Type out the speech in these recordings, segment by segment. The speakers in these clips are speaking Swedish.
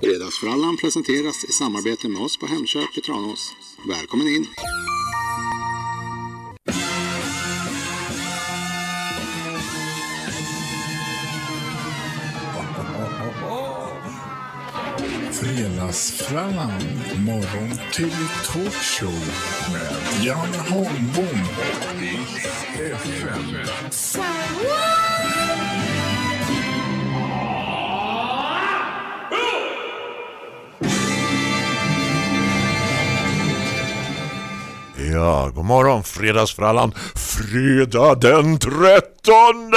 Fredagsfrallan presenteras i samarbete med oss på Hemköp i Tranås. Välkommen in! Fredagsfrallan, morgon till talkshow med Jan Holmbom och FM. Ja, god morgon fredagsfrallan. Fredag den trettonde!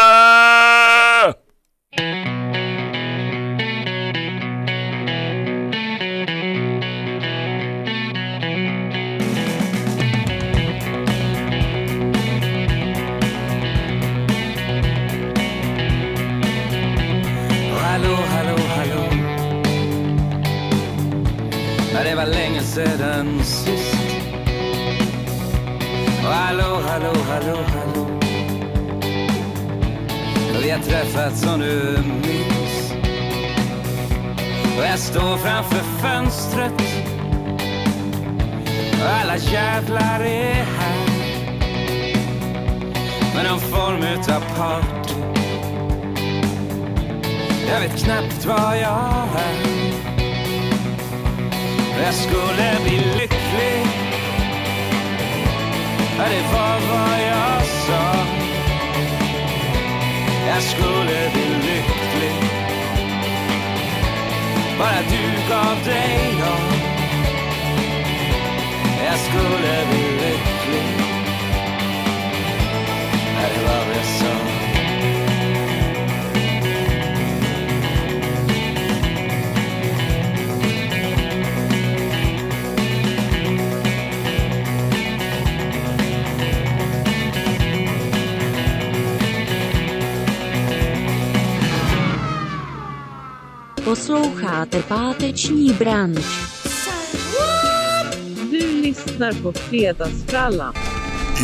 Hallå, hallå, hallå det var länge sedan hallå, hallå, hallå, vi har träffats som du minns. Och jag står framför fönstret. Och alla jävlar är här. Med någon form utav party. Jag vet knappt vad jag är. Jag skulle bli lycklig det var vad jag sa Jag skulle bli lycklig. Bara du gav dig av Jag skulle bli lycklig. Det var vad jag sa Posloucháte páteční branč. Du lyssnar på Fredagsfrallan.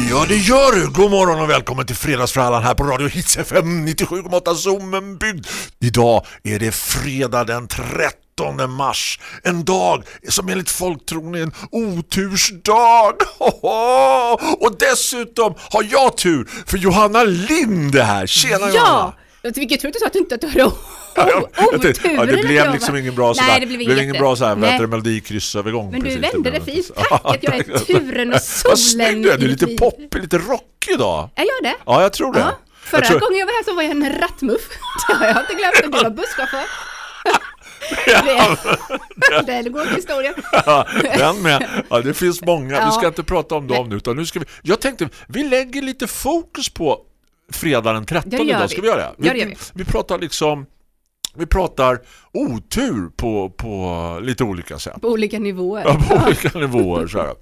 Ja, det gör du! God morgon och välkommen till fredagsfrallan här på Radio Hits FM 97,8 Zoomenbygd. Idag är det fredag den 13 mars. En dag som enligt folktron är en otursdag. Hoho! Och dessutom har jag tur för Johanna Lind är här. Tjena Johanna! Ja! Vilket tur att du sa att du inte hade o- Ja, ja, det blev liksom ingen bra sådär. Nej, det blev, blev ingen bra heter det, melodikryssövergång. Men du vände det fint. Tack att jag är turen och Vad snygg solen du är, du är lite poppig, lite rockig idag. Jag gör det. Ja, jag tror det. Ja. Förra jag tror... gången jag var här så var jag en rattmuff. Det har jag inte glömt att du var busschaufför. Det, det går till historien. Ja, den med. Ja, det finns många. Vi Ja. ska inte prata om dem nu utan nu ska vi Jag tänkte vi lägger lite fokus på fredag den 13 Ja, idag. vi. Ska vi göra det? Ja, det gör vi. vi pratar liksom vi pratar otur på, på lite olika sätt. På olika nivåer. Ja, på olika nivåer så här.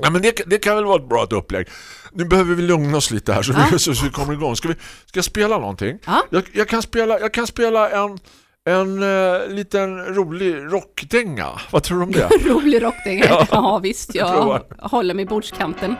Ja, men det, det kan väl vara ett bra ett upplägg. Nu behöver vi lugna oss lite här så, vi, så, så vi kommer igång. Ska vi ska jag spela någonting? Ja. Jag, jag, kan spela, jag kan spela en, en eh, liten rolig rockdänga. Vad tror du om det? Rolig rockdänga. Ja. Ja. visst, jag provar. håller mig i bordskanten.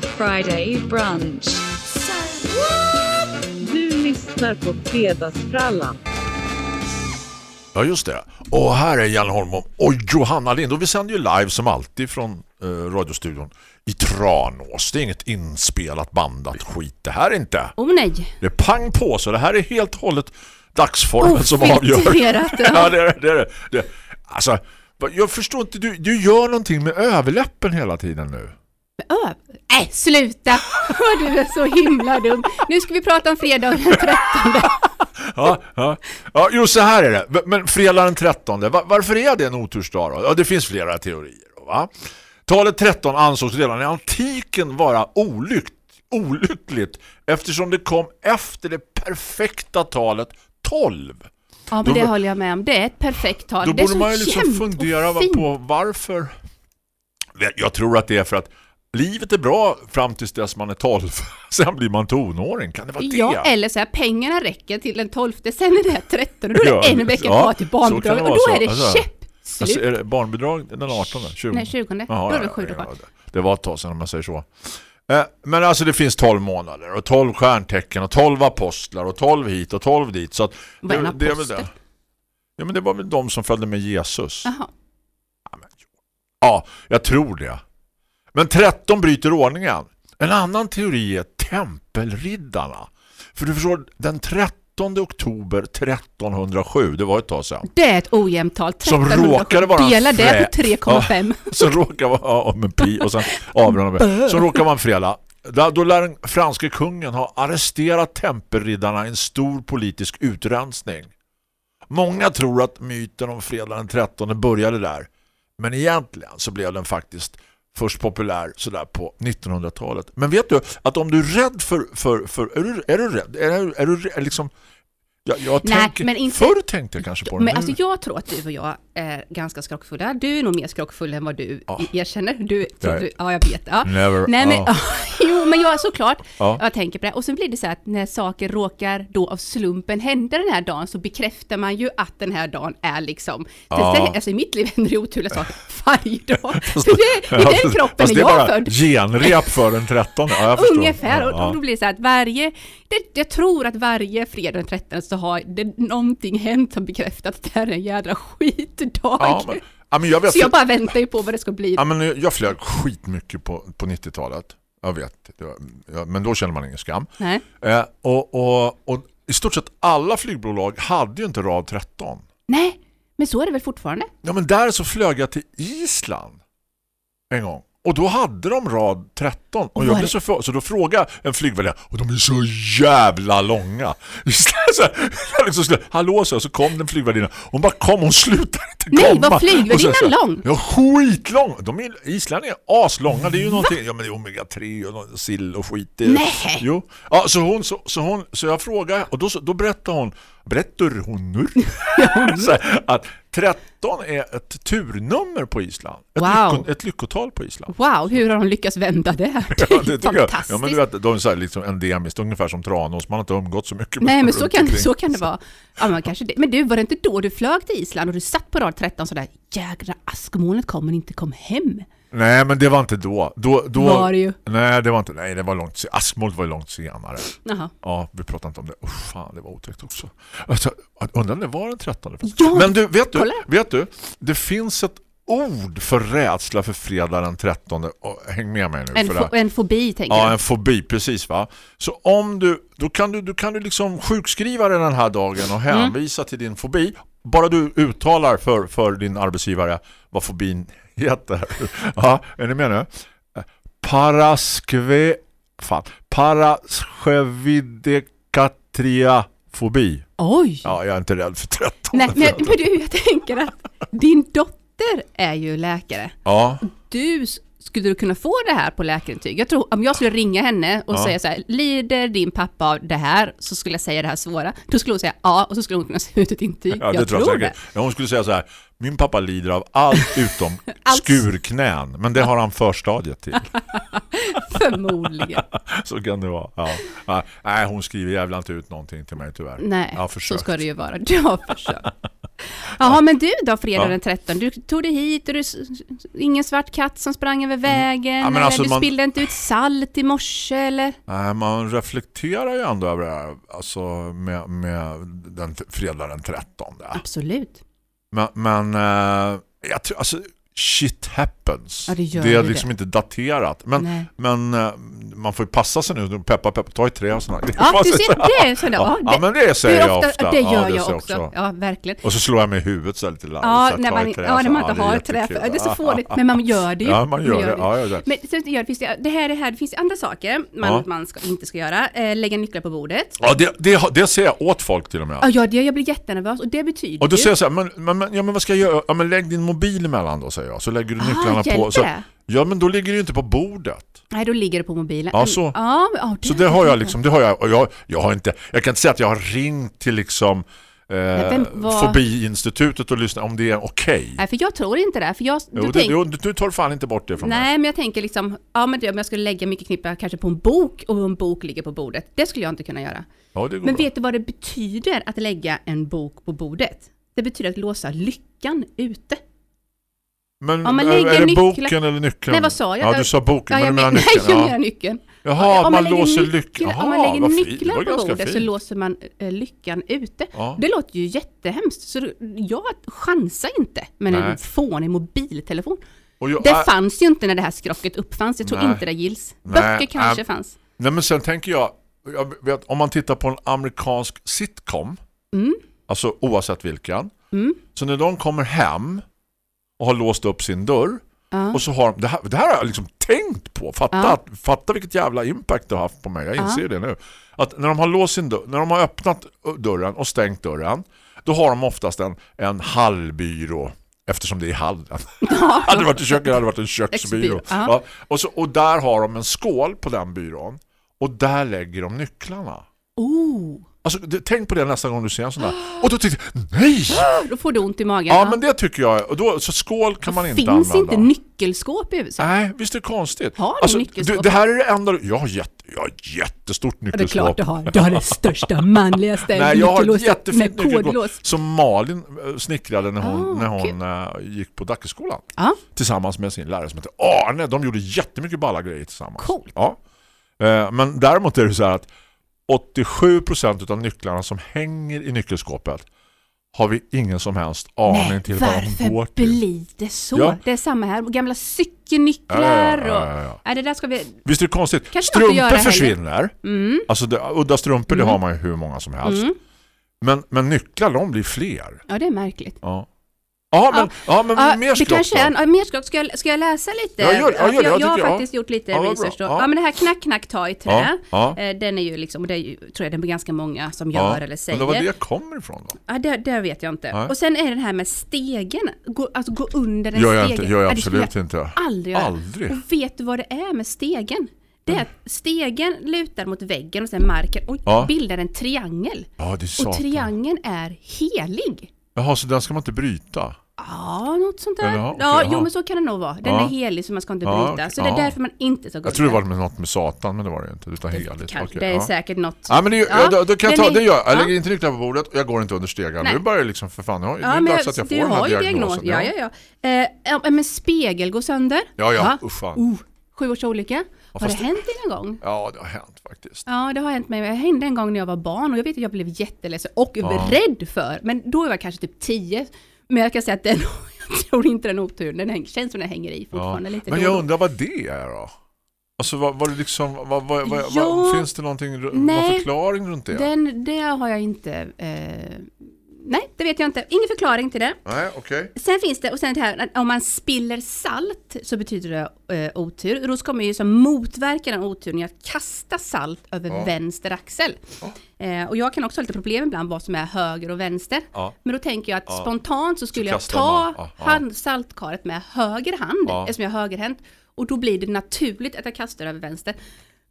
The Friday brunch. Du lyssnar på Fredagsfrallan. Ja, just det. Och här är Jan Holm och Johanna Lind. Och vi sänder ju live som alltid från eh, radiostudion i Tranås. Det är inget inspelat bandat skit. Det här är inte. Oh nej. Det är pang på så det här är helt hållet dagsformen som avgör. Ja. ja, det är det. Är det. det. Alltså, jag förstår inte. Du, du gör någonting med överläppen hela tiden nu. Ö, nej, sluta! Du är så himla dum. Nu ska vi prata om fredag den 13. Ja, ja. ja, jo så här är det. Men fredag den 13, var, varför är det en otursdag då? Ja, det finns flera teorier va? Talet 13 ansågs redan i antiken vara olyck, olyckligt eftersom det kom efter det perfekta talet 12. Ja, men Då- det håller jag med om. Det är ett perfekt tal. Då det borde man ju liksom fundera på varför. Jag tror att det är för att livet är bra fram tills dess man är 12. Sen blir man tonåring. Kan det vara det? Ja, eller så här, pengarna räcker till den 12. Sen är det 13 och då är det Ja, en vecka kvar till barnbidrag och då så. är det Alltså, käppslut. Alltså, är det barnbidrag den 18? 20? Nej, 20. Då Jaha, är det ja, sju ja, det- var ett tag sedan om man säger så. Eh, Men alltså det finns 12 månader och 12 stjärntecken och 12 apostlar och 12 hit och 12 dit. Så att Vad är en det är väl apostel? det. Ja, men det var väl de som följde med Jesus. Jaha. Ja, jag tror det. Men 13 bryter ordningen. En annan teori är tempelriddarna. För du förstår, den 13 oktober 1307, det var ett tag sedan. Det är ett ojämnt tal. Som 1307. råkade vara Dela det på 3,5. Som råkar vara ja, med pi och sen avrundar. Som råkar vara en fredag. Då, då lär den franske kungen ha arresterat tempelriddarna i en stor politisk utrensning. Många tror att myten om fredag den 13 började där. Men egentligen så blev den faktiskt först populär sådär på 1900-talet. Men vet du att om du är rädd för... för, för är, du, är du rädd? Är, du- är du? Liksom, jag, jag Nej, tänker, men inte- Förr tänkte jag kanske på det. Men nu- alltså jag tror att du och jag är ganska skrockfulla. Du är nog mer skrockfull än vad du Ja. erkänner. Du, Jag är- du, ja, jag vet. Ja. Never. Nej, men, Ja. jo, men jag såklart. Ja. Jag tänker på det. Och sen blir det så att när saker råkar då av slumpen hända den här dagen så bekräftar man ju att den här dagen är liksom... Ja. Det, alltså i mitt liv händer det otroliga saker varje dag. För det, i den kroppen fast är det jag bara född. genrep för den 13. Ja. Ungefär, Ja, och då, blir det så att varje, det, jag tror att varje fredag den 13 så har det någonting hänt som bekräftat att det här är en jädra skitdag. Ja, men, ja, men jag vet så jag bara väntar ju på vad det ska bli. ja, men jag flög skitmycket på, på 90-talet. Jag vet. Var, men då känner man ingen skam. Nej. Eh, och, och, och i stort sett alla flygbolag hade ju inte rad 13. Nej, men så är det väl fortfarande? Ja, men där så flög jag till Island en gång. Och då hade de rad 13. Och jag Var blev så, för, så då frågade jag en flygvärdinna och de är så jävla långa. så, jag liksom skulle, Hallå så, så kom den flygvärdinna. Hon bara kom, hon slutade inte Nej, komma. var flygvärdinnan Och så- så- lång? Ja, skitlång. De är, Island är aslånga. Det är ju någonting, ja men det är omega-3 och nå- sill och skit. Nej. Jo. Ja, så hon, så, så hon, så jag frågade och då, så- då berättade hon, berättar hon nu? så här, att 13 är ett turnummer på Island. Ett, Wow. lycko, ett lyckotal på Island. Wow, hur har de lyckats vända det Ja, det tycker jag. fantastiskt. Ja, men du vet, de är så här liksom endemiskt, ungefär som Tranås. Man har inte umgått så mycket Nej, men så kan, omkring. så kan det vara. Ja, men kanske det. Men du, var det inte då du flög till Island och du satt på rad 13 sådär, jädra askmolnet kom men inte kom hem? Nej, men det var inte då. då, då Var det ju. Nej, det var inte. Nej, det var långt se- Askmålet var ju långt senare. Jaha. Ja, vi pratar inte om det. Usch, fan, det var otäckt också. Alltså, undrar det var den 13. Ja, Men du, vet du, kolla. vet du, det finns ett ord för rädsla för fredag den 13. Och häng med mig nu. En, för fo- det en fobi, tänker Ja, jag. en fobi, precis va. Så om du, då kan du, du kan du liksom sjukskriva dig den här dagen och Mm. hänvisa till din fobi. Bara du uttalar för, för din arbetsgivare vad fobin heter. Ja, är ni med nu? Paraskve... Fan. Paraskvevidekatriafobi. Oj! Ja, jag är inte rädd för 13. Nej, men, men du, jag tänker att din dotter är ju läkare. Ja, Du, skulle du kunna få det här på läkarintyg? Jag tror, om jag skulle ringa henne och Ja. säga så här, lider din pappa av det här? Så skulle jag säga det här svåra. Då skulle hon säga ja, och så skulle hon kunna se ut ett intyg. ja det jag tror jag säkert. det. Hon skulle säga så här, min pappa lider av allt utom Allt. skurknän. Men det har han förstadiet till. Förmodligen. Så kan det vara. Ja. Ja. Nej, hon skriver jävla inte ut någonting till mig tyvärr. Nej, så ska det ju vara. Du har försökt. Jaha, men du då fredag den 13? Du tog dig hit och du, ingen svart katt som sprang över vägen? Ja, men eller alltså du man- spillde inte ut salt i morse eller? Nej, man reflekterar ju ändå över det här alltså med, med den fredag den 13. Absolut. Men, men eh, jag tror, alltså shit happens. Ja, det gör är liksom det. inte daterat. Men, Nej. men eh, man får ju passa sig nu. Peppa, peppa, ta i trä och sådär. Ja, du ser, det sådär. Ja, Ja, ja, men det säger hur jag ofta. Det Ja, gör det jag också. också. Ja, verkligen. Och så slår jag mig i huvudet så lite larvigt. Ja, så när man, trä, ja, när så. man inte det har trä. Det är så fånigt, men man gör det ju. Ja, man gör det. det. Ja, ja, ja. Men sen gör, finns det, det här, det här, det finns det andra saker man, Ja. man ska, inte ska göra. Eh, lägga nycklar på bordet. Ja, det, det, det ser jag åt folk till och med. Ja, ja det, jag blir jättenervös och det betyder Och då säger jag så här, men, men, men, ja, men vad ska jag göra? Ja, men lägg din mobil emellan då, säger jag. Så lägger du nycklarna på. Ah, hjälper Så, det? ja, men då ligger det ju inte på bordet. Nej, då ligger det på mobilen. Ja, så. Ja, ja, Så det har jag liksom, det har jag, och jag, jag har inte, jag kan inte säga att jag har ringt till liksom eh, vad- Fobiinstitutet och lyssnat om det är okej. Nej, för jag tror inte det. För jag, Jo, du det, tänk- jo, du tar fan inte bort det från mig. Nej, men jag tänker liksom, ja men det, om jag skulle lägga mycket knippar kanske på en bok och en bok ligger på bordet. Det skulle jag inte kunna göra. Ja, det Men bra. vet du vad det betyder att lägga en bok på bordet? Det betyder att låsa lyckan ute. Men om man lägger är det nycklar- boken eller nyckeln? Nej, vad sa jag? Ja, du sa boken, Ja, men du menar men, nej, nyckeln. jag Ja. menar nyckeln. Jaha, om man, lägger låser lyckan. Om man lägger nycklar på bordet så låser man eh, lyckan ute. Ja. Det låter ju jättehemskt. Så jag chansar inte med Nej. en fånig mobiltelefon. Jag, Det äh, fanns ju inte när det här skrocket uppfanns. Jag tror Nej. inte det gills. Nej, Böcker kanske äh, fanns. Nej, men sen tänker jag, jag vet, om man tittar på en amerikansk sitcom, Mm. alltså oavsett vilken, Mm. så när de kommer hem och har låst upp sin dörr Ja. och så har de, det här, det här har jag liksom tänkt på, fatta, Ja. att- fatta vilket jävla impact det har haft på mig, jag inser det nu. Att när de har låst sin dörr, när de har öppnat dörren och stängt dörren, då har de oftast en, en hallbyrå Eftersom det är i hallen. hade det varit en kök, hade det varit en köksbyrå. Ja. Ja. Och, så, och där har de en skål på den byrån. Och där lägger de nycklarna. Oh, Alltså, tänk på det nästa gång du ser en sån där. Och då tyckte jag, nej! då får du ont i magen. Ja, men det tycker jag. Och då, så skål kan man inte finns använda. inte nyckelskåp i USA? Nej, visst är det konstigt. Har du alltså, nyckelskåp? du, det här är det enda... Jag har, jätte, jag har jättestort Ja, det är nyckelskåp. klart du har. Du har det största, manligaste Nej, jag har ett jättefint nyckelskåp som Malin eh, snickrade när hon, Ah, när hon eh, gick på Dackeskolan. Ja, Tillsammans med sin lärare som heter Arne. De gjorde jättemycket balla grejer tillsammans. Coolt. Ja. Eh, men däremot är det så här att 87% av nycklarna som hänger i nyckelskåpet har vi ingen som helst aning Nej, till vad de går varför till. blir det så? Ja. Det är samma här. Gamla cykelnycklar Ja, ja, ja, och... ja, det där ska vi... Visst är det konstigt? Kanske Strumpor försvinner. Mm. Alltså det, udda strumpor Mm. det har man ju hur många som helst. Mm. Men, men nycklar de blir fler. Ja, det är märkligt. Ja. Ja, men, ja, men Ja, mer skrock kanske är en, mer skrock. Ska jag, ska jag läsa lite? Ja, gör. Ja, gör jag, Jag jag har faktiskt gjort lite research. Då. Ja. Men det här knack, knack, ta i trä. Eh, Den är ju liksom, och det ju, tror jag det är ganska många som gör eller Men säger. det var det kommer ifrån då. Ja, det, det vet jag inte. Och sen är det här med stegen. Gå, alltså gå under en Gör jag, stege. inte, gör jag absolut inte. aldrig. Aldrig. Och vet du vad det är med stegen? Det är att stegen lutar mot väggen och sen marken och bildar en triangel. Ja, det är Och triangeln är helig. Jaha, så den ska man inte bryta? Ja, något sånt där. Eller, ja, okej, ja, ja. jo men så kan det nog vara. Den Ja. är helig så man ska inte Ja, bryta. okej, Så det är ja. därför man inte ska gå Jag tror det var med något med satan, men det var det inte. Utan heligt. Kan, Okej, det är ja. säkert något. Ja, men det, Ja, ja, då, då kan jag ta, är- det gör jag. Jag ja. lägger inte nycklar på bordet och jag går inte under stegan. Nej. Nu börjar liksom för fan, har- nu är Ja, det dags att jag får den här diagnosen. diagnos. Ja, ja, ja. Eh, ja, men spegel går sönder. Ja, ja, usch fan. Oh, sju års olycka. har det det- hänt dig någon gång? Ja, det har hänt faktiskt. Ja, det har hänt mig. Det hände en gång när jag var barn och jag vet att jag blev jätteledsen och rädd för. Men då var jag kanske typ 10. Men jag kan säga att den, jag tror inte den oturen, den häng, känns som den hänger i Ja. fortfarande lite Men jag då. undrar vad det är då? Alltså var, var det liksom, vad, vad, Ja. finns det någonting, någon Nej. förklaring runt det? Den, det har jag inte... Eh, nej, det vet jag inte. Ingen förklaring till det. Nej, okej. Sen finns det, och sen det här, om man spiller salt så betyder det eh, otur. Ska man ju som motverka den oturen i att kasta salt över Ja. vänster axel. Eh, och jag kan också ha lite problem ibland vad som är höger och vänster. Ja. Men då tänker jag att Ja. spontant så skulle Så jag ta man. Ja, ja. hand, saltkaret med höger hand, Ja. eftersom jag är högerhänt. Och då blir det naturligt att jag kastar över vänster.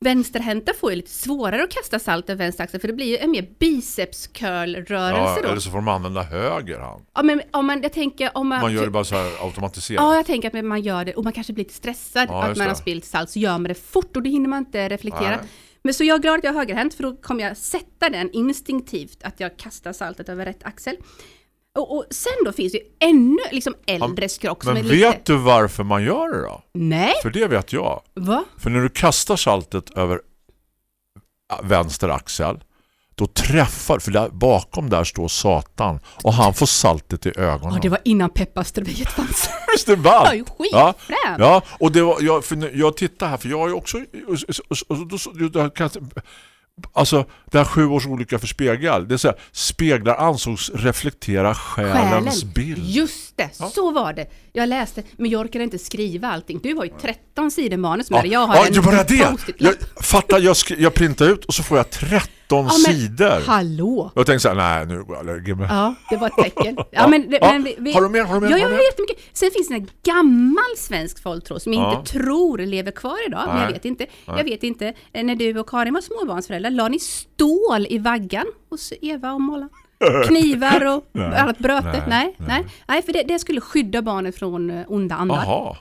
Vänsterhänta får ju lite svårare att kasta salt över vänster axel för det blir ju en mer biceps curl rörelse Ja, eller så får man använda höger hand. Ja, men om man, jag tänker om man... Man gör det bara så här automatiserat. Ja, jag tänker att man gör det och man kanske blir lite stressad Ja, att man har spillt salt så gör man det fort och då hinner man inte reflektera. Nej. Men så jag är glad att jag är högerhänt för då kommer jag sätta den instinktivt att jag kastar saltet över rätt axel. Och, och sen då finns det ju ännu liksom äldre skrock som Men är vet lite... du varför man gör det då? Nej, För det vet jag. va? För när du kastar saltet över vänster axel då träffar, för där, bakom där står Satan och han får saltet i ögonen. Ja, det var innan pepparströjet fanns. Visst är det ballt? Ja, ju ja, ja, och det var, jag, för jag tittar här, för jag ju också och, och, och, då- då- då kan jag- Alltså, det här sju års olycka för spegel Det är så här, speglar ansågs reflektera själens bild Just det, så var det. Jag läste, men jag orkade inte skriva allting. Du har ju 13 sidor manus med dig. Jag har ja, en det bara det. Jag fattar, jag, jag printar ut och så får jag 13 Ja, men sidor. Hallå! Jag tänkte så här, nej nu går jag lägger mig. Ja, det var ett tecken. Ja, men, Ja, men vi, vi, har du mer? Har du mer? Ja, jag har jättemycket. Sen finns det en gammal svensk folktro som jag Ja. inte tror lever kvar idag. Men Nej. jag vet inte. Jag vet inte. Eh, När du och Karin var småbarnsföräldrar, la ni stål i vaggan hos Eva och Molla? Knivar och Nej. annat bröte? Nej. Nej, nej. nej. för det, det skulle skydda barnet från eh, onda andar. Jaha.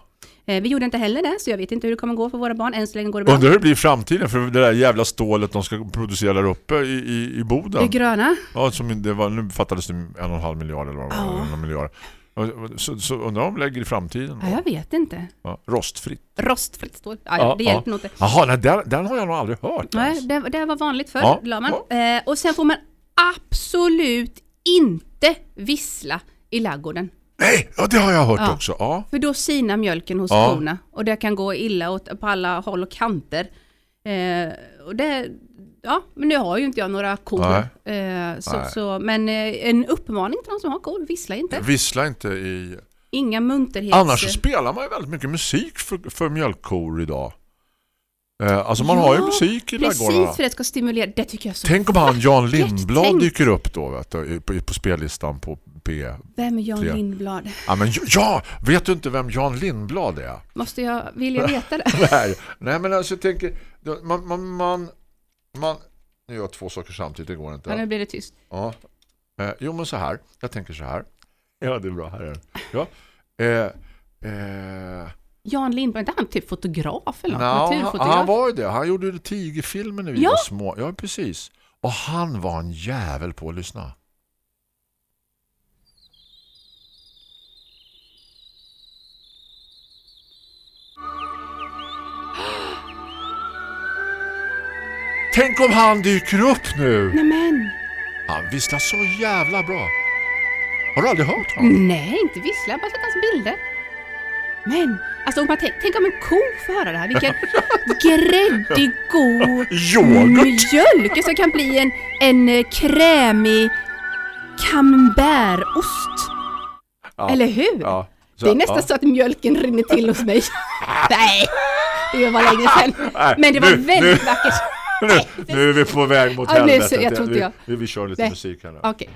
Eh, Vi gjorde inte heller det, så jag vet inte hur det kommer gå för våra barn. Än så länge går det bra. Undrar hur det blir i framtiden för det där jävla stålet de ska producera där uppe i, i, i Boden. Det gröna? Ja, som det var, nu fattades det en och en halv miljard eller vad var, en miljard. Så, så undrar om de lägger i framtiden. Ja, jag vet inte. Ja, rostfritt. Rostfritt stål. Ja, ja, det hjälper nog inte. Jaha, nej, den, den har jag nog aldrig hört. Nej, det, det var vanligt förr, Ja. la man. Eh, och sen får man absolut inte vissla i laggården. Nej, ja, det har jag hört Ja. också. Ja. För då sinar mjölken hos Ja. korna och det kan gå illa åt, på alla håll och kanter. Eh, och det, ja, men nu har ju inte jag några kor. Eh, så, Nej. så, men eh, en uppmaning till de som har kor, vissla inte. Vissla inte i... Inga munterhets... Annars så spelar man ju väldigt mycket musik för, för mjölkkor idag. Eh, alltså man har ju Ja, musik i Precis ladugårdarna. för det ska stimulera, det tycker jag så Tänk om han Jan Lindblad dyker upp då vet du, på, på spellistan på P. Vem är Jan Tre. Lindblad? Ja, men ja, vet du inte vem Jan Lindblad är? Måste jag, vill jag veta det? Nej, nej men alltså jag tänker man, man, man, man nu gör jag två saker samtidigt, det går inte. Ja, nu blir det tyst. Ja. Eh, jo men så här, jag tänker så här. Ja det är bra, här är den. Ja. Eh, eh, Jan Lindblad, är inte han typ fotograf eller något? Nå, han, han var ju det. Han gjorde ju tigerfilmen när vi Ja. var små. Ja, precis. Och han var en jävel på att lyssna. Tänk om han dyker upp nu. Nej men, Han visslar så jävla bra. Har du aldrig hört honom? nej inte vissla, bara sett hans bilder. Men, alltså om man tänk, tänk om en ko får höra det här, vilken gräddig, god mjölk som kan bli en, en eh, krämig camembertost. Ja. Eller hur? Ja. Så- Det är nästan ja. så att mjölken rinner till hos mig. Nej, det var länge sedan. Men det var nu- väldigt nu- vackert. Nu, nu är vi på väg mot helvetet. jag vi, jag- Vi, vi kör lite Nej. musik här nu. Okej.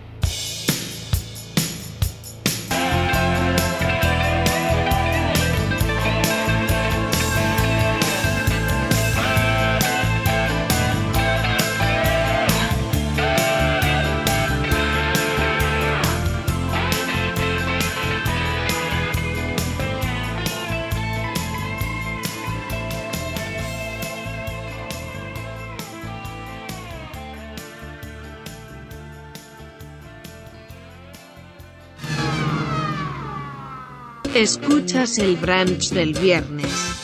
Escuchas el brunch del viernes.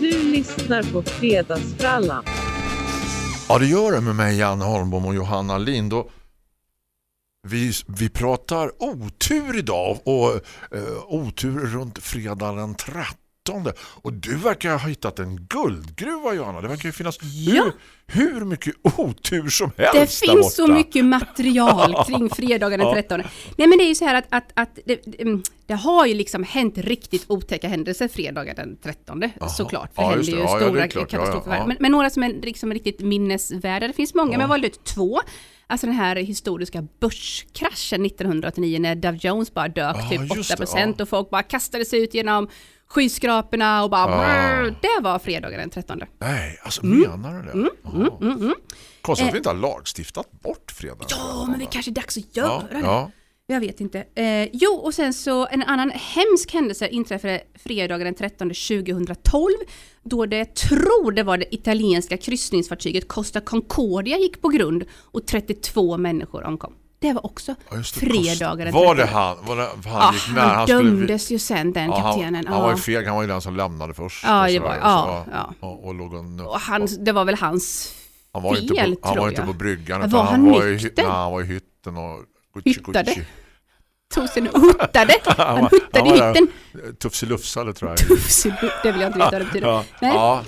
Du lyssnar på Fredagsfrallan. Ja, det gör det med mig, Jan Holmbom och Johanna Lind. Och vi, vi pratar otur idag och eh, otur runt fredag den 13. Och du verkar ha hittat en guldgruva, Johanna. Det verkar ju finnas Ja. hur, hur mycket otur som helst Det där finns så borta. mycket material kring fredagen den Ja. 13. Nej men det är ju så här att, att, att det, mm, det har ju liksom hänt riktigt otäcka händelser fredagen den 13 såklart. För Ja, det händer det. ju Ja, det stora. Ja, katastrofer. ja. Men, men några som är liksom riktigt minnesvärda. Det finns många, men jag valde ut två. Alltså den här historiska börskraschen 1989 när Dow Jones bara dök typ just det, 8% ja. och folk bara kastade sig ut genom skyskraporna och bara brrr. Det var fredagen den 13. Nej, alltså Mm. menar du det? Jaha. Konstigt att vi inte har lagstiftat bort fredag. Ja, men det kanske är dags att göra ja, det. ja. Jag vet inte. Eh, jo, och sen så en annan hemsk händelse inträffade fredagen den 13 2012 då det tror det var det italienska kryssningsfartyget Costa Concordia gick på grund och 32 människor omkom. Det var också Ja, just det, fredagar den Var det 13. han? Var det, han Ja, gick med? han, skulle- dömdes ju sen den Ja, kaptenen. Han, han var ju feg, han var ju den som lämnade först. Ja, och var- ja, ja. Och, och låg och, Och han, det var väl hans han var ju inte fel, på, han tror var inte jag. på bryggan Var han han var, i, nykter? nej, han var i hytten och Gucci, Hyttade? Gucci. tog sig och huttade. Han huttade i hytten. Tufsilufsade tror jag. Det vill jag inte veta vad det betyder. Ja, Nej. ja.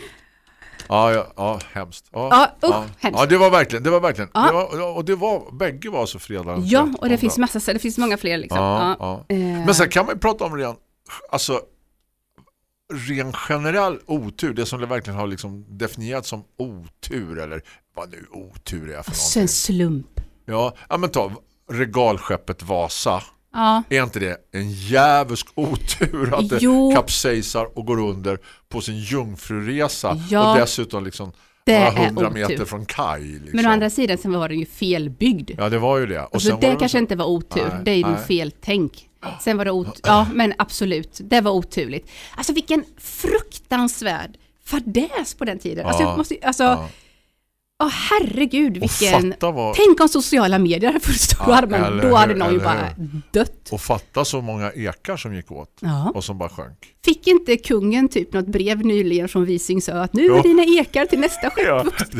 Ja, ja, ja, hemskt. Ja, Ja, usch, hemskt. ja, det var verkligen, det var verkligen. Ja. Det var, och det var, bägge var så fredag Ja, och 13. det finns massa, det finns många fler liksom. Ja, Ja. ja. Eh, Men sen kan man ju prata om ren, alltså ren generell otur, det som det verkligen har liksom definierats som otur eller vad nu otur är för alltså en någonting. slump. Ja, ja men ta regalskeppet Vasa. Ja, Är inte det en jävulsk otur att det kapsejsar och går under på sin jungfruresa Ja. och dessutom liksom Det några hundra meter från kaj. Liksom. men å andra sidan så var den ju felbyggd. Ja, det var ju det. Och Och så sen det var kanske så- inte var otur, Nej, det är ju nej. fel tänk. Sen var det otur, ja men absolut, det var oturligt. Alltså vilken fruktansvärd fadäs på den tiden. Alltså, Ja, måste, alltså, ja. Åh herregud Och vilken... vad... Tänk om sociala medier hade funnits stora Ja, eller då hade någon ju bara dött. Och fatta så många ekar som gick åt Ja. och som bara sjönk. Fick inte kungen typ något brev nyligen från Visingsö att nu är dina ekar till nästa skepp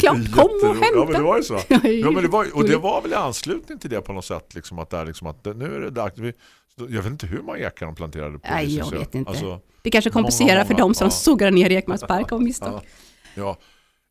Ja, kom och hämta. Ja, men det var ju så. Ja, Ja, men det var, och det var väl i anslutning till det på något sätt liksom att, det är liksom att nu är det dags. Jag vet inte hur många ekar de planterade på Nej, jag Visingsö. vet inte. Alltså, Det kanske kompenserar Många, för många, de som ja. sågade ner Ekmans park av misstag. ja.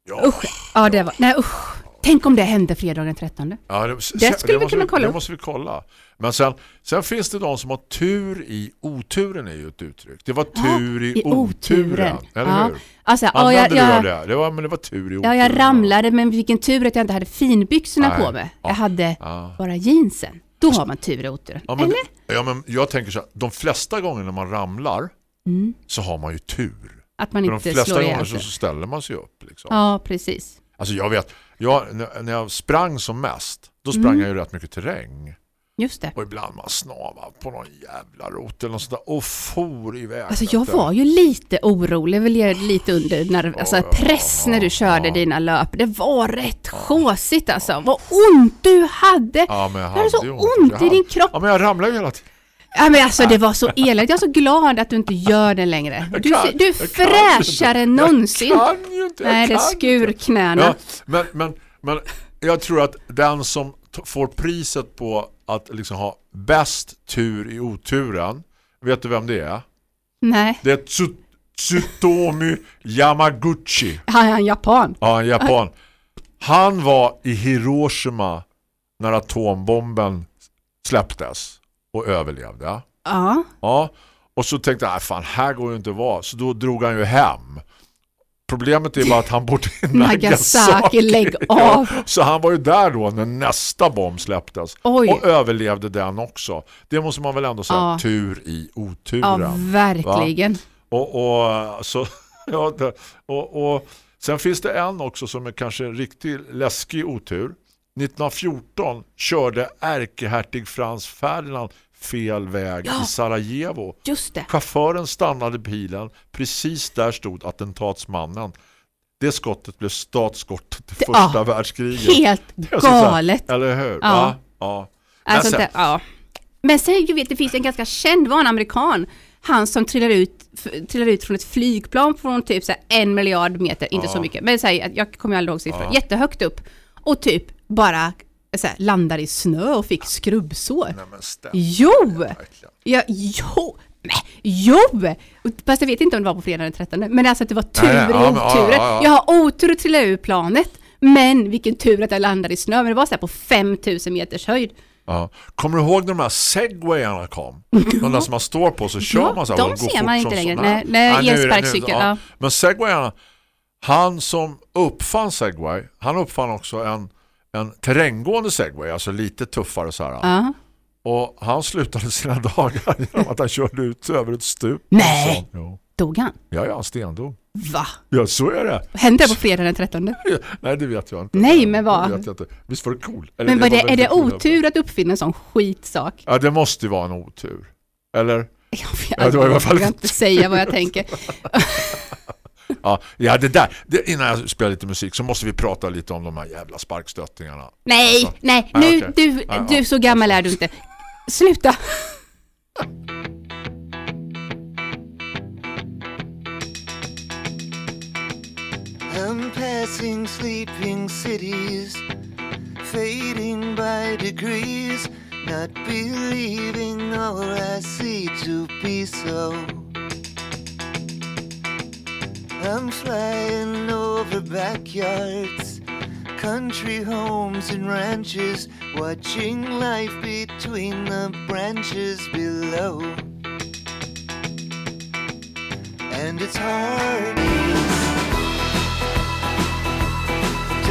Ja, Usch, ja det var, nej usch. Tänk om det hände fredagen den 13. Ja, det, Det skulle vi måste kunna kolla Det måste vi kolla. Men sen, sen finns det de som har tur i oturen är ju ett uttryck. Det var tur i, i oturen. Eller Ja. hur? Alltså, ja, Använde jag, du jag, det? Det var, men det var tur i ja, oturen. jag ramlade men vilken tur att jag inte hade finbyxorna Nej. på mig. Ja. Jag hade Ja. bara jeansen. Då har man tur i oturen. Ja, men, Eller? ja, men jag tänker så här, de flesta gånger när man ramlar Mm. så har man ju tur. Att man För de inte flesta slår gånger så, ställer man sig upp. Liksom. Ja, precis. Alltså jag vet, jag, när jag sprang som mest, då sprang Mm. jag ju rätt mycket terräng. Just det. Och ibland man snavar på någon jävla rot eller något sånt där och for iväg. Alltså jag var ju lite orolig, väl jag lite under när, alltså Ja, press när du körde ja. dina löp. Det var rätt chåsigt alltså. Vad ont du hade! Ja, men jag Du hade så ont Jag i hade- din kropp. Ja, men jag ramlar ju hela tiden. Ja men alltså det var så elakt. Jag är så glad att du inte gör det längre. Du, kan- du är fräschare inte. än någonsin. Jag kan ju inte. Nej, det skurknäna. Ja, men, men, men jag tror att den som får priset på att liksom ha bäst tur i oturen, vet du vem det är? Nej, Det är Tsu- Tsutomu Yamaguchi. han är en japan. Ja, en japan. Han var i Hiroshima när atombomben släpptes och överlevde. Ja, Ja, och så tänkte jag, "Nej, fan, här går det inte att vara. Så då drog han ju hem. Problemet är bara att han bor i Nagasaki, lägg av. Så han var ju där då när nästa bomb släpptes. Oj. Och överlevde den också. Det måste man väl ändå säga, Ja. tur i oturen. ja verkligen. Och, och, så, ja, och, och sen finns det en också som är kanske en riktigt läskig otur. 1914 körde ärkehertig Frans Ferdinand fel väg Ja. i Sarajevo. Just det. Chauffören stannade bilen. Precis där stod attentatsmannen. Det skottet blev statsskott till Det- första ja, världskriget. Helt så här, galet. Eller hur? Ja. Ja. Men Alltså, sen- ja. Men sen, du vet, det finns en ganska känd, var en amerikan, han som trillar ut, trillar ut från ett flygplan från typ så här en miljard meter, inte så mycket, men säg att jag kommer aldrig ihåg siffror, jättehögt upp och typ bara här, landar i snö och fick skrubbsår. Nej, men. Jo! Ja, jo! Nej, jo! Fast jag vet inte om det var på fredag den 13, men alltså att det var tur Nej, nej, i ja, oturen. ja, ja. Jag har otur att trilla ur planet, men vilken tur att jag landade i snö, men det var så här på 5000 meters höjd. Ja. Kommer du ihåg när de här segwayarna kom? De där som man står på så kör man så här de ser man inte längre. så- Nej, nej, nu nu- ja. Men segwayarna, han som uppfann segway, han uppfann också en, en terränggående segway, alltså lite tuffare så här. Ja. Och han slutade sina dagar genom att han körde ut över ett stup. Nej. Så, jo. Dog han? Ja, ja, stendog. Va? Ja, så är det. Hände det på fredag den 13? Nej, det vet jag inte. Nej, men vad? Det vet jag inte. Visst var det cool? Eller Men vad var det, är det otur att uppfinna en sån skitsak? Ja, det måste ju vara en otur. Eller? Jag, Ja, det var i alla fall vågar inte säga vad jag tänker. Ja, ja det där. Det, innan jag spelar lite musik så måste vi prata lite om de här jävla sparkstöttingarna. Nej, Alltså. nej, Nej, nu, okej. du, Nej, du, ja. så gammal är du inte. Sluta. I'm passing sleeping cities, fading by degrees, not believing all I see to be so. I'm flying over backyards, country homes and ranches, watching life between the branches below. And it's hard.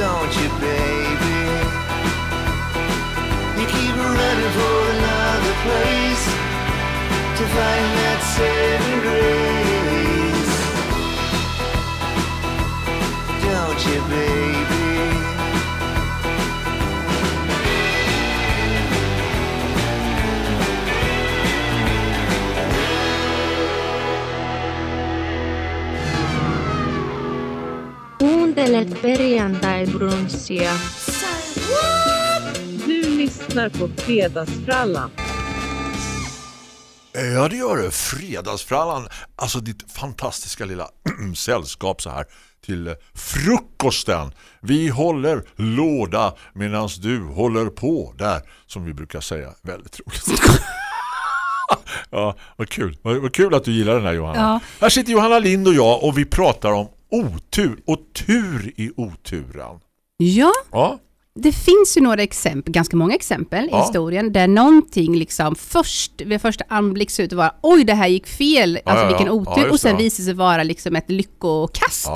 don't you, baby? You keep running for another place to find that saving grace. Kuuntelet perjantai-brunssia. Du lyssnar på Fredagsfrallan. Ja, det gör det. Fredagsfrallan. Alltså ditt fantastiska lilla sällskap så här till eh, frukosten. Vi håller låda medan du håller på där, som vi brukar säga. Väldigt roligt. ja, vad kul. Vad, vad kul att du gillar den här Johanna. Ja. Här sitter Johanna Lind och jag och vi pratar om otur och tur i oturen. Ja, Ja, det finns ju några exempel, ganska många exempel i Ja. historien där någonting liksom först vid första anblick ser ut att vara oj det här gick fel, alltså ja, vilken ja. otur och sen visar sig vara liksom ett lyckokast.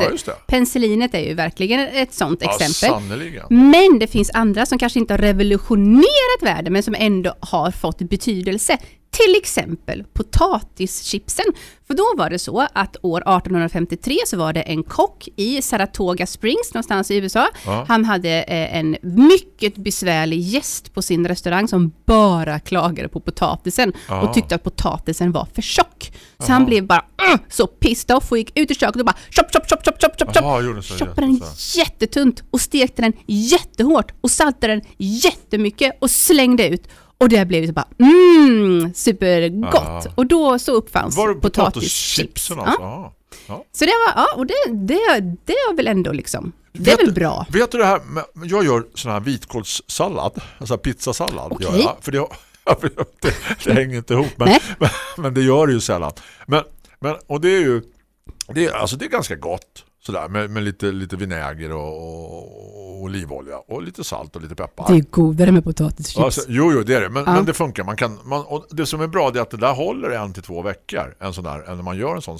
Penicillinet är ju verkligen ett sånt exempel. sannoliken. Men det finns andra som kanske inte har revolutionerat världen men som ändå har fått betydelse. Till exempel potatischipsen. För då var det så att år 1853 så var det en kock i Saratoga Springs någonstans i USA. Ja. Han hade eh, en mycket besvärlig gäst på sin restaurang som bara klagade på potatisen Ja. och tyckte att potatisen var för tjock. Så han blev bara "Ugh", så pissed off och gick ut i köket och bara chop, chop, chop, chop, chop, chop, chop. Choppade den jättetunt och stekte den jättehårt och saltade den jättemycket och slängde ut. Och det blev så bara mm, supergott. Ja. Och då så uppfanns Var det potatischips. potatischipsen alltså? Ja. Ja. Så det var, ja, och det, det, det är väl ändå liksom, det är Vet väl bra. Vet du det här, jag gör sån här vitkålssallad, alltså pizzasallad. Okej. Gör jag, för det, det, det hänger inte ihop, men, men, men det gör det ju sällan. Men, men, och det är ju det är, alltså det är ganska gott sådär, med, med lite, lite vinäger och, och, och olivolja och lite salt och lite peppar. Det är godare med potatischips. Alltså, jo, jo, det är det. Men, Ja. men det funkar. Man kan, man, det som är bra är att det där håller en till två veckor. En sån där, när man gör en sån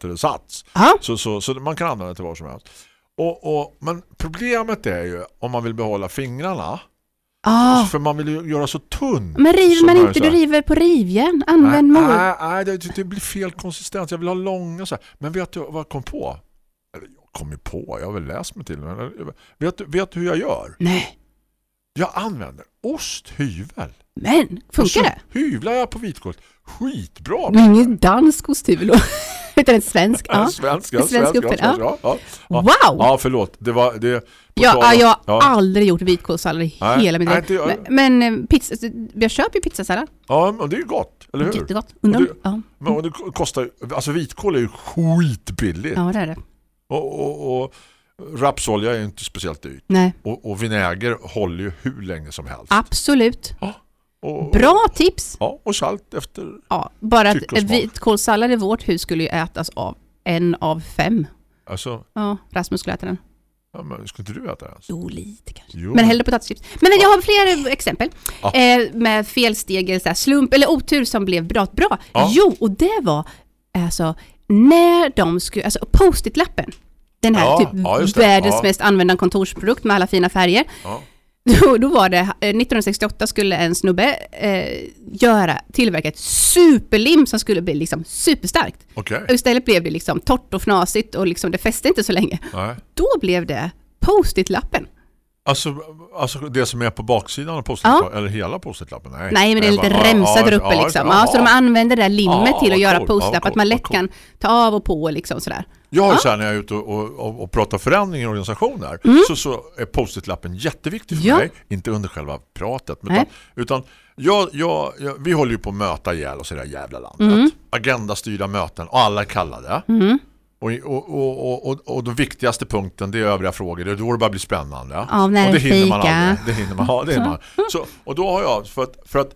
du, sats. Ja. Så, så, så man kan använda det till vad som helst. Och, och, men problemet är ju om man vill behålla fingrarna. Ah, För man vill ju göra så tunn. men river man inte, du river på rivjärn. Använd Nej, mor. nej, nej det, det blir fel konsistens. Jag vill ha långa så här. Men vet du vad jag kom på? Eller jag kom ju på, jag har väl läst mig till. Men, vet, du, vet du hur jag gör? Nej, Jag använder osthyvel. men Och funkar så det? hyvlar jag på vitkål. Skitbra. Är ingen dansk osthyvel utan en svensk. Ja. Svensk, En ja, svensk svensk, svensk, ja. Ja. Wow! Ja, förlåt. Det var det Ja, jag har ja. aldrig gjort vitkålssallad i Nej, hela mitt liv. Men, men eh, pizza, jag köper ju pizzasallad. Ja, men det är ju gott, eller hur? Jättegott. Undrar det, ja. men, det kostar alltså vitkål är ju skitbilligt. ja, det är det. Och, och, och rapsolja är ju inte speciellt dyrt. Nej, Och, och vinäger håller ju hur länge som helst. absolut. Och, Bra tips! Ja, och salt efter. Ja, bara att vitkålssallad i vårt hus skulle ju ätas av en av fem. Alltså, Ja, Rasmus skulle äta den. ja, men ska inte du äta den? Jo, lite kanske. Jo. Men hellre potatischips. Men jag har fler exempel. Ja. Eh, med felsteg eller så slump eller otur som blev bra. bra. Ja. Jo, och det var alltså när de skulle, alltså post-it-lappen. Den här Ja, typ ja, världens Ja. mest använda kontorsprodukt med alla fina färger. Då, då var det, eh, 1968 skulle en snubbe eh, göra, tillverka ett superlim som skulle bli liksom superstarkt. Okej. Och istället blev det liksom torrt och fnasigt och liksom det fäste inte så länge. Nej. Då blev det post-it-lappen. Alltså, alltså det som är på baksidan av post-it-lappen, eller hela post-it-lappen? Nej, Nej, men det är lite bara- remsa ja, där uppe ja, liksom. ja, Ja, så de använder det där limmet Ja, till att göra coolt. post-it Ja, att man lätt kan ta av och på liksom sådär. Jag Ja. så här när jag är ute och, och, och, pratar förändring i organisationer så, så är post-it-lappen jätteviktig för Mm. Ja. mig. Inte under själva pratet. Utan, Nej. utan jag, jag, jag, vi håller ju på att möta ihjäl oss i det här jävla landet. Mm. Agendastyrda möten och alla är kallade. Och, och, och, och, och den viktigaste punkten det är övriga frågor. Det är då det bara blir spännande. Ja, när och det hinner man aldrig. Det hinner man. Ja, det hinner man. Så, och då har jag, för att, för att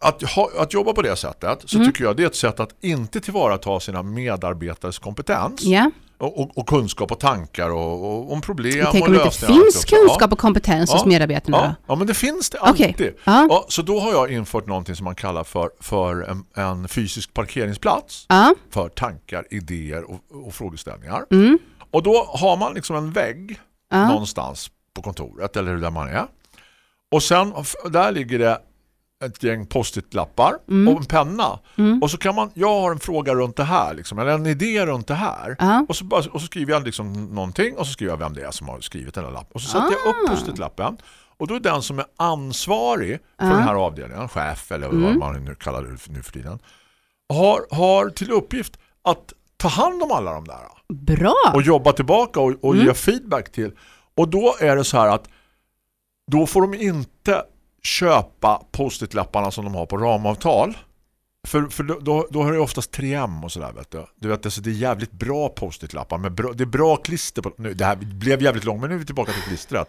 att, ha, att jobba på det sättet så Mm. tycker jag det är ett sätt att inte tillvarata sina medarbetares kompetens Ja. Och, och, och kunskap och tankar och, och om problem och om det lösningar. finns kunskap och kompetens hos medarbetarna Ja, ja, men det finns det alltid. Ja. Ja, så då har jag infört någonting som man kallar för, för en, en fysisk parkeringsplats Ja. för tankar, idéer och, frågeställningar. Mm. Och då har man liksom en vägg Ja. någonstans på kontoret eller där man är. Och sen där ligger det ett gäng post-it-lappar Mm. och en penna. Och så kan man, jag har en fråga runt det här liksom, eller en idé runt det här. Ja. Och, så och så skriver jag liksom någonting och så skriver jag vem det är som har skrivit den här lappen. Och så sätter jag upp Ah. post-it-lappen. Och då är den som är ansvarig för Ja. den här avdelningen, chef eller Mm. vad man nu kallar det nu för tiden, har, har till uppgift att ta hand om alla de där Bra! och jobba tillbaka och, och Mm. ge feedback till. Och då är det så här att då får de inte köpa post-it-lapparna som de har på ramavtal. För, för då, då, då är det oftast 3M och sådär vet du. Du vet, alltså, det är jävligt bra post-it-lappar. Med bra, det är bra klister på, nu, det här blev jävligt långt men nu är vi tillbaka till klistret.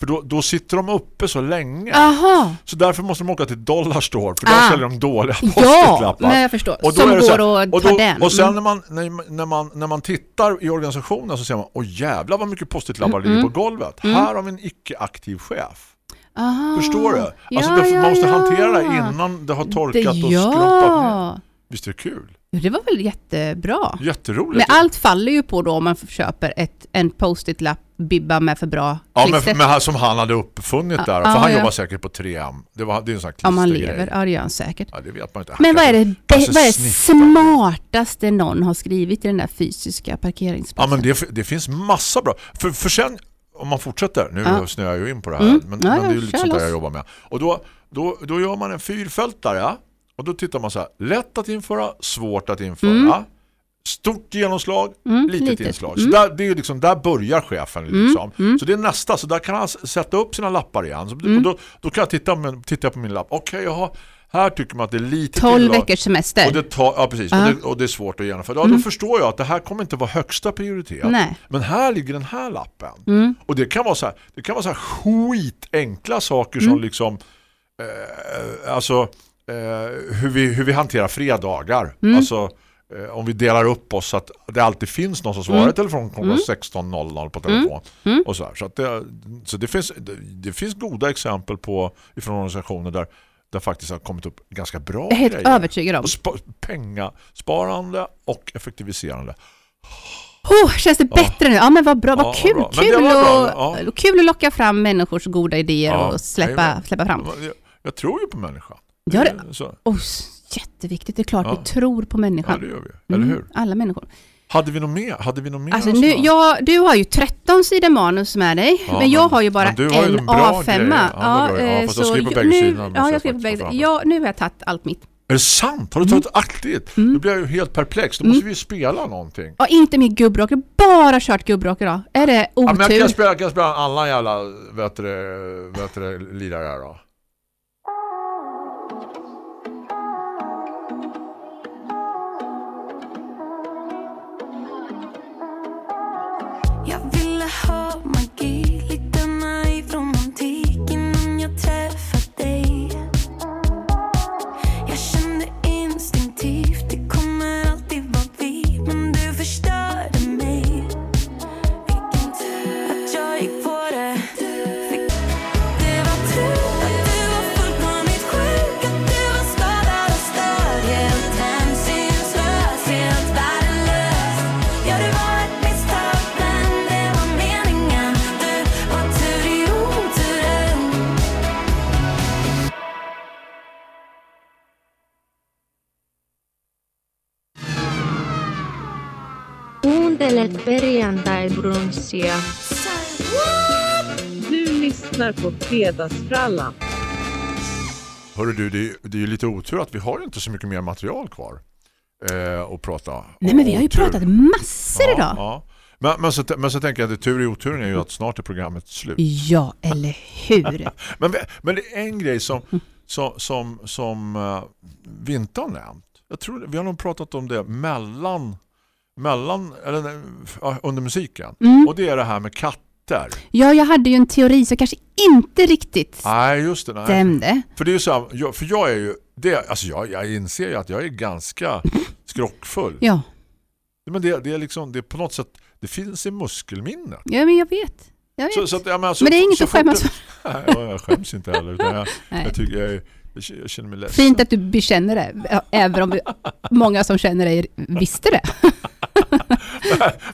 För då, då sitter de uppe så länge. Aha. Så därför måste de åka till Dollarstore för där Ah. säljer de dåliga Ja, post-it-lappar. men jag förstår. Och då Som här- går att och, ta då, den. och sen Mm. när man, när, när, man, när man tittar i organisationen så ser man, åh jävlar vad mycket post-it-lappar Mm, ligger mm. på golvet. Mm. Här har vi en icke-aktiv chef. Aha. Förstår du? Alltså Ja, det, ja, man måste ja. hantera det innan det har torkat och ja. skrumpat ner. Visst är det kul? Ja, det var väl jättebra. Jätteroligt. Men allt faller ju på då om man köper ett, en post-it-lapp bibba med för bra Ja, men, men han- som han hade uppfunnit Ja, där. ja, För han ja. jobbar säkert på 3M. Det, var, det är en sån här Om man klistergrej. lever, ja det gör han säkert. Ja, det vet man inte. Men vad är det, det, vad är det smartaste någon har skrivit i den där fysiska Ja, parkeringsplatsen? men det, det finns massa bra. För, för sen, om man fortsätter, nu Ja. snöar jag ju in på det här, Mm. men, Ja, men det är ju lite sånt där jag jobbar med. Och då, då, då gör man en fyrfältare, och då tittar man så här, lätt att införa, svårt att införa. Mm. Stort genomslag, Mm, litet, litet. inslag. Mm. Så där, det är liksom, där börjar chefen. Mm, Liksom. mm. Så det är nästa, så där kan han sätta upp sina lappar igen. Så, Mm. då, då kan jag titta, titta på min lapp. Okej, jaha, här tycker man att det är lite 12 inlag. veckors semester. Och det, tar, ja, precis. Ja. Och, det, och det är svårt att genomföra. Ja, Mm. Då förstår jag att det här kommer inte vara högsta prioritet. Nej. Men här ligger den här lappen. Mm. Och det kan vara så här, det kan vara så här skitenkla saker som Mm. liksom eh, alltså eh, hur, vi, hur vi hanterar fredagar. Mm. Alltså eh, om vi delar upp oss så att det alltid finns någon som svarar Mm. telefon klockan Mm. 16.00 på telefon. Mm. Och så här. Så, det, så det, finns, det, det finns goda exempel på ifrån organisationer där det faktiskt har kommit upp ganska bra Jag är helt grejer. övertygad om. Och spa, pengasparande och effektiviserande. Oh, känns det bättre nu? Ja men vad bra, vad Ja, kul! bra. Kul, var bra, att, ja. kul att locka fram människors goda idéer Ja, och släppa, släppa fram. Jag, jag tror ju på människan. Ja, det, oh, jätteviktigt, det är klart Ja. vi tror på ja, människan. det gör vi. Eller Mm, hur? Alla människor. Hade vi något mer? Hade vi något mer? Alltså nu, jag, du har ju 13 sidor manus med dig, Ja, men jag har ju bara har en en bra A5. grej. Ja. Ja, eh, fast jag så skriver på bägge nu, sidorna, Ja, jag på bägge ja, Nu har jag tagit allt mitt. Är det sant? Har du tagit aktivt? Mm. Då blir jag ju helt perplex. Då måste vi ju spela någonting. Ja, inte mer gubbrock, bara kört gubbrock idag. Är det Ja, men jag otur? kan spela, kan spela annan jävla vet du, vet du, lirare här då. Kuuntelet perjantai-brunssia. lyssnar på Fredagsfrallan. Hörru du, det, är- det är ju lite otur att vi har inte så mycket mer material kvar eh, att prata Nej men vi har ju Otur. pratat massor ja, idag. Ja. Men, men, så, men så tänker jag att det tur i oturen är ju att snart är programmet slut. Ja, eller hur? Men, men det är en grej som, som, som, som uh, vi inte har nämnt. Jag tror, vi har nog pratat om det mellan, mellan eller, ja, under musiken. Mm. Och det är det här med katter. Ja, jag hade ju en teori som kanske inte riktigt Nej, just det. Nej. stämde. För det är ju så här, för jag är ju det, alltså jag, jag inser ju att jag är ganska skrockfull. Ja. Men det, det är liksom det är på något sätt det finns i muskelminnet. ja, men jag vet. Jag vet. Så, så att, ja, men, alltså, Men det är inget att skämmas det- Nej, ja, jag skäms inte heller. Utan jag, jag, tycker jag, är, jag känner- mig ledsen. Fint att du bekänner det, ja, även om många som känner dig visste det.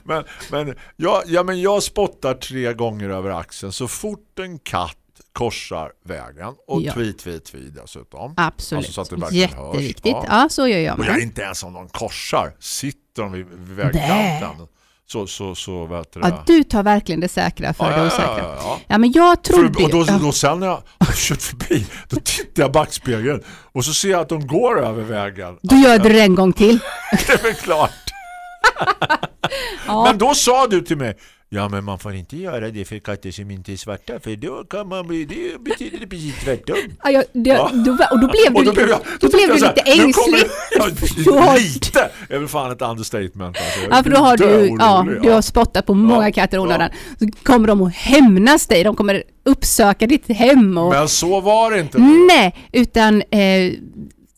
men, men, jag, ja, men jag spottar tre gånger över axeln så fort en katt korsar vägen och Ja. tvi, tvi, tvi dessutom. Absolut. Alltså så att det verkligen hörs. Jätteviktigt. Ja. så gör jag Och jag är med. inte ens om de korsar. Sitter de vid, vid vägkanten så, så, så du det. Ja, du tar verkligen det säkra för Ja, det osäkra. ja, ja. Ja, men jag För, trodde och då, då sen när jag har kört förbi då tittar jag backspegeln och så ser jag att de går över vägen. Då gör du det en gång till. Det är väl klart. Men då sa du till mig Ja men man får inte göra det för katter som inte är svarta för då kan man bli, det betyder det precis tvärtom. Ja, jag, det, Ja. då, och då blev du, då blev jag, då blev du jag lite så ängslig. det- Ja, lite är väl fan ett understatement. Alltså. Ja, för då har du, ja, du har spottat på många Ja, katter ja. onödan. Så kommer de att hämnas dig. De kommer uppsöka ditt hem. Och, Men så var det inte. Nej, utan eh,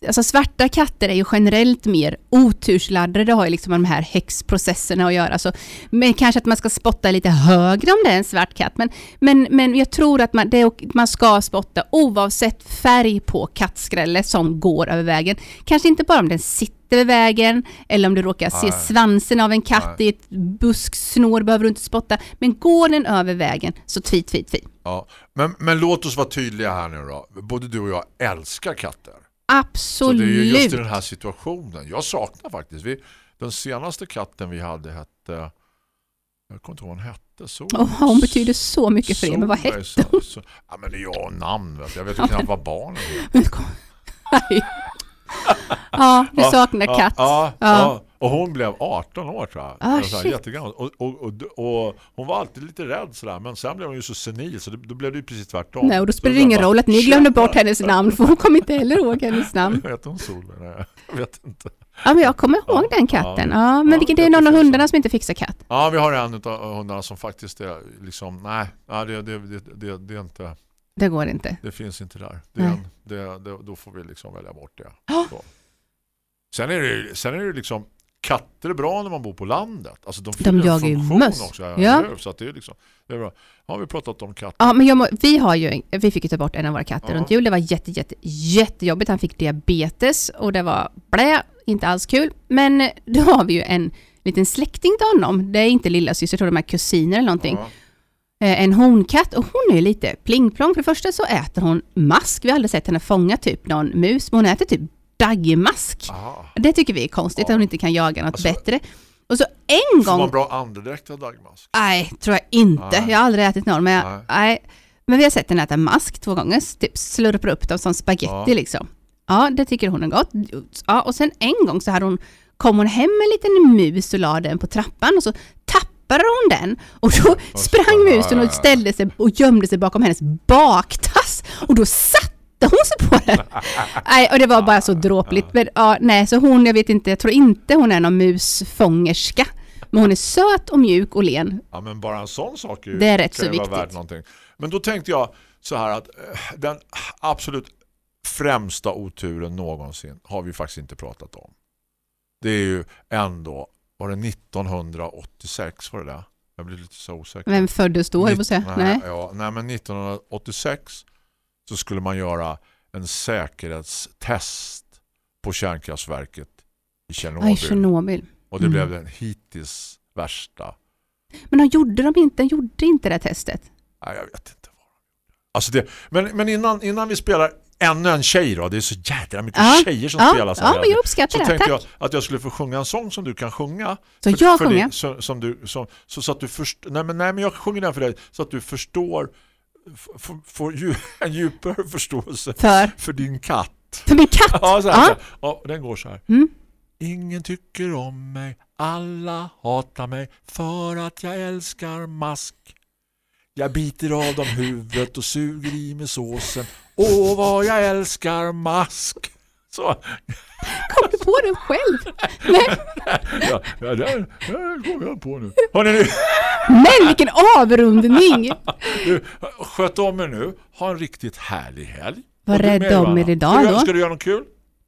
alltså svarta katter är ju generellt mer otursladdade. Det har ju liksom med de här häxprocesserna att göra. Så, men kanske att man ska spotta lite högre om det är en svart katt. Men, men, men jag tror att man, det, man ska spotta oavsett färg på kattskrället som går över vägen. Kanske inte bara om den sitter vid vägen eller om du råkar se Nej. svansen av en katt i ett busksnår behöver du inte spotta. Men går den över vägen så tvi, tvi, tvi. Ja. Men, men låt oss vara tydliga här nu då. Både du och jag älskar katter. Så det är ju just Absolut. i den här situationen. Jag saknar faktiskt. Vi, den senaste katten vi hade hette... Jag kommer inte ihåg vad hon hette. Sol, Åh, hon betyder så mycket för er, men vad hette så- så- Ja, men det är jag namn. Vet du. Jag vet ju Ja, knappt vad barnen heter. Ja, du saknar katt. Ja, Ja. ja. Och hon blev 18 år tror jag. Ah, så jättegammal. Och, och, och, och hon var alltid lite rädd sådär. Men sen blev hon ju så senil så det, då blev det ju precis tvärtom. Nej, och då spelar det ingen roll att ni "Shit, glömde bort hennes namn, för hon kommer inte heller ihåg hennes namn. Vet hon Solveig? Jag vet inte. Ja, men jag kommer ihåg den katten. Ja, men vilken, det är någon av hundarna som inte fixar katt. Ja, vi har en av hundarna som faktiskt är liksom, nej, det, det, det, det, är inte, Det går inte. det finns inte där. Det en, det, det, då får vi liksom välja bort det. Ja. Så. Sen är det, sen är det liksom, katter är bra när man bor på landet. Alltså de, De jagar ju funktion möss. Också, Ja. ja. Så att det är liksom, det är bra. Har vi pratat om katter? Ja, men jag vi har ju, vi fick ju ta bort en av våra katter Ja. runt jul. Det var jätte, jätte, jättejobbigt. Han fick diabetes och det var blä, inte alls kul. Men då har vi ju en liten släkting till honom. Det är inte lilla syster, jag tror de är kusiner eller någonting. Ja. Eh, En honkatt och hon är lite plingplong. För det första så äter hon mask. Vi har aldrig sett henne fånga typ någon mus, men hon äter typ daggmask. Aha. Det tycker vi är konstigt, Ja. att hon inte kan jaga något Alltså- bättre. Och så en Får gång... man bra andedräkt av dagmask? Nej, tror jag inte. Nej. Jag har aldrig ätit någon, men jag, Nej. nej. Men vi har sett henne äta mask två gånger, typ slurpar upp dem som spaghetti Ja. liksom. Ja, det tycker hon är gott. Ja, och sen en gång så hade hon, kom hon hem med en liten mus och la den på trappan och så tappade hon den och då sprang musen och ställde sig och gömde sig bakom hennes baktass och då satte hon sig på den. Nej, och det var bara så dråpligt. Men, ja, nej, så hon, jag vet inte, jag tror inte hon är någon musfångerska. Men hon är söt och mjuk och len. Ja, men bara en sån sak är ju, Det är rätt så viktigt. värt någonting. Men då tänkte jag så här att eh, den absolut främsta oturen någonsin har vi faktiskt inte pratat om. Det är ju ändå, var det 1986 var det där? Jag blir lite så osäker. Vem föddes då? nej, Nej. Ja, nej, men 1986 så skulle man göra en säkerhetstest på kärnkraftverket i Tjernobyl. Och det Mm. blev den hittills värsta. Men de gjorde de inte, de gjorde inte det testet. Nej, jag vet inte vad. Alltså det, men men innan, innan vi spelar ännu en tjej då, det är så jädra mycket Ja, tjejer som ja, spelar så ja, här. men jag uppskattar så det, tänkte tack. jag att jag skulle få sjunga en sång som du kan sjunga. Så jag sjunger? så, som du, som, så, så att du först, nej, men, nej men jag sjunger den för dig så att du förstår f- f- få dju- en djupare förståelse För? för din katt. För min katt? Ja, så här, Ja. så här. ja, den går så här. Mm. Ingen tycker om mig, alla hatar mig för att jag älskar mask. Jag biter av dem huvudet och suger i med såsen. Åh, vad jag älskar mask. Så, Kom du på den själv? Nej. ja, ja, det, kommer jag på nu. Hörrni, nu. Men vilken avrundning! Du, sköt om er nu. Ha en riktigt härlig helg. Var rädd om er idag Ska du, då. Ska du göra något kul?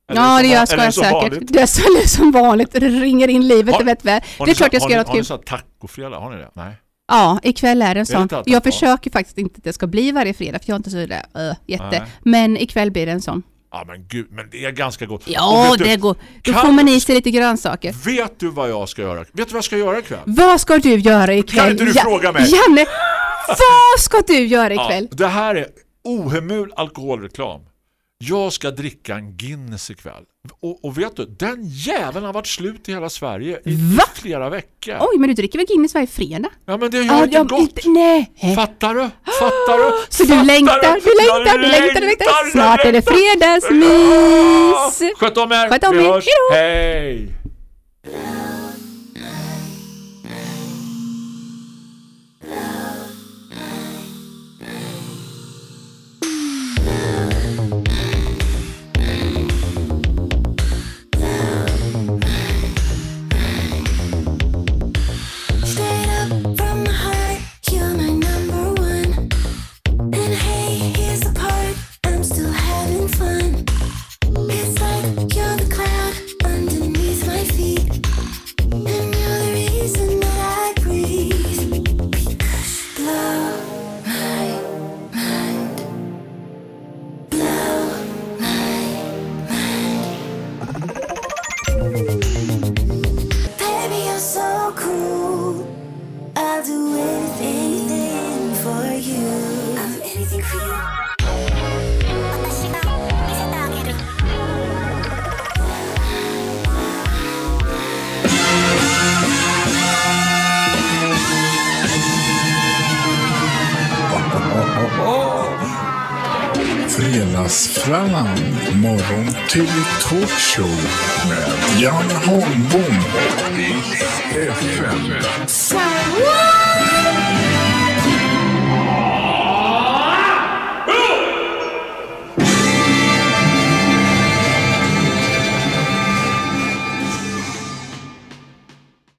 Eller Ja, det gör ska jag säkert. vanligt? Det är som vanligt. Det ringer in livet Har- vet väl. Det är klart jag ska göra något kul. Har ni så tacofredag? Har ni det? Nej. Ja, ikväll är det en sån. Jag försöker faktiskt inte att det ska bli varje fredag för jag är inte så där, uh, jätte. Nej. Men ikväll blir det en sån. Ja men gud, men det är ganska gott. Ja, vet du, det går. Då får man i sig lite grönsaker. Vet du vad jag ska göra? Vet du vad jag ska göra ikväll? Vad ska du göra ikväll? Kan inte du Ja- fråga mig? Janne, vad ska du göra ikväll? Ja, det här är ohemul alkoholreklam. Jag ska dricka en Guinness ikväll. Och, och vet du, den jäveln har varit slut i hela Sverige i, Va? flera veckor. Oj, men du dricker väl Guinness varje fredag? Ja men det gör Ja, inte jag- gott. inte- nej. Fattar du? Fattar du? Så Fattar du längtar, du längtar, du längtar, du längtar. Snart är det fredagsmys! Sköt om er. Sköt om er. Hej talkshow med Jan Holmbom i FM.